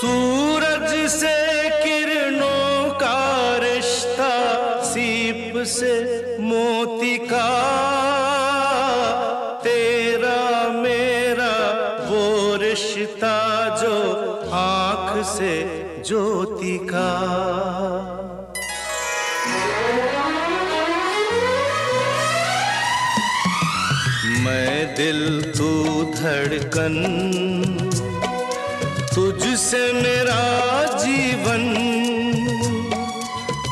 सूरज से किरणों का रिश्ता, सीप से मोती का तेरा मेरा वो रिश्ता जो आँख से ज्योति का मैं दिल तू धड़कन तुझसे मेरा जीवन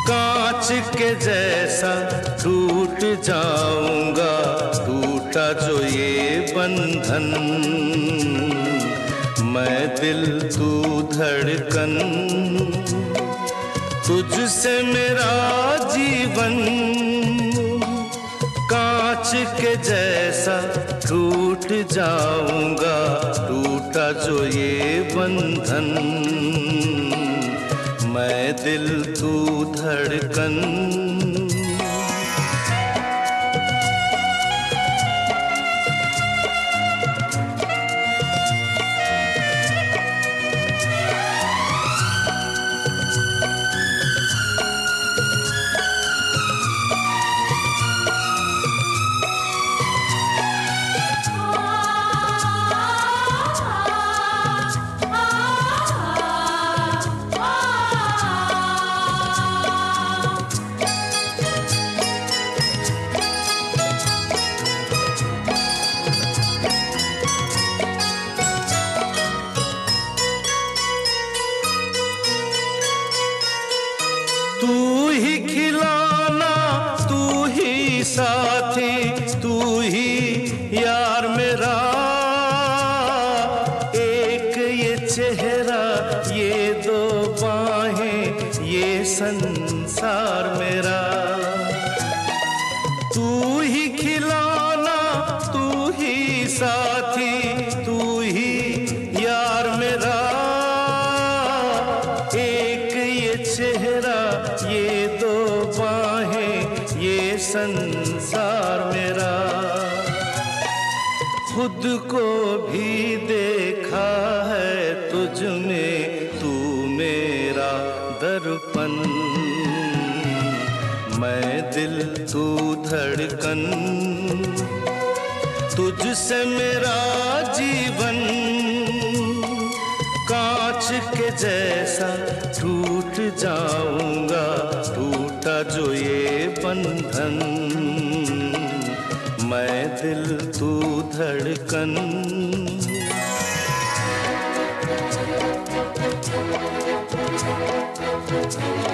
कांच के जैसा टूट जाऊँगा, टूटा जो ये बंधन। मैं दिल, तू धड़कन। तुझसे मेरा जीवन कांच के जैसा टूट जाऊँगा टूटा जो ये बंधन। मैं दिल तू धड़कन तू ही खिलाना, तू ही साथी, तू ही यार मेरा। एक ये चेहरा, ये दो बाहें, ये संसार मेरा। तू ही खिलाना, तू ही साथी ये दो बाहें, ये संसार मेरा। खुद को भी देखा है तुझ में, तू मेरा दर्पण। मैं दिल, तू धड़कन। तुझसे मेरा जीवन, कांच के जैसा टूट जाऊँगा टूटा जो ये बंधन। मैं दिल तू धड़कन। तेरे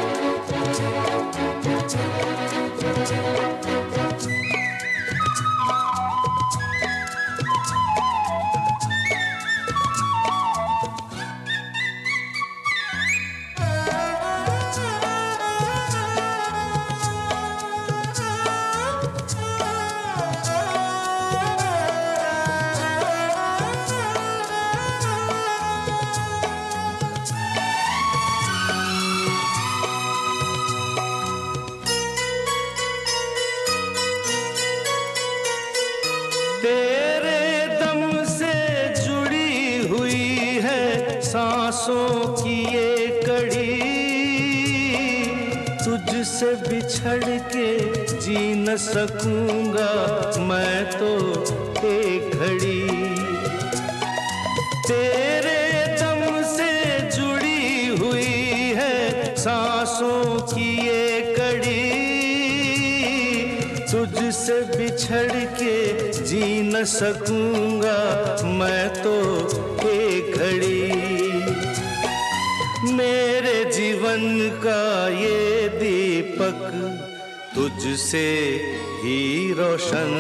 की ये कड़ी तुझसे बिछड़ के जी न सकूँगा मैं तो एक घड़ी। तेरे दम से जुड़ी हुई है सांसों की ये कड़ी तुझसे बिछड़ के जी न सकूँगा मैं तो एक घड़ी। मेरे जीवन का ये दीपक तुझसे ही रोशन।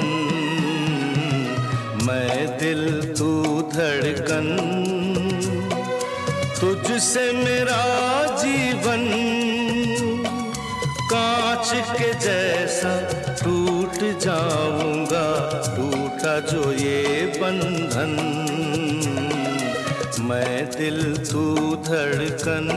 मैं दिल तू धड़कन। तुझसे मेरा जीवन कांच के जैसा टूट जाऊँगा, टूटा जो ये बंधन। मैं दिल तू धड़कन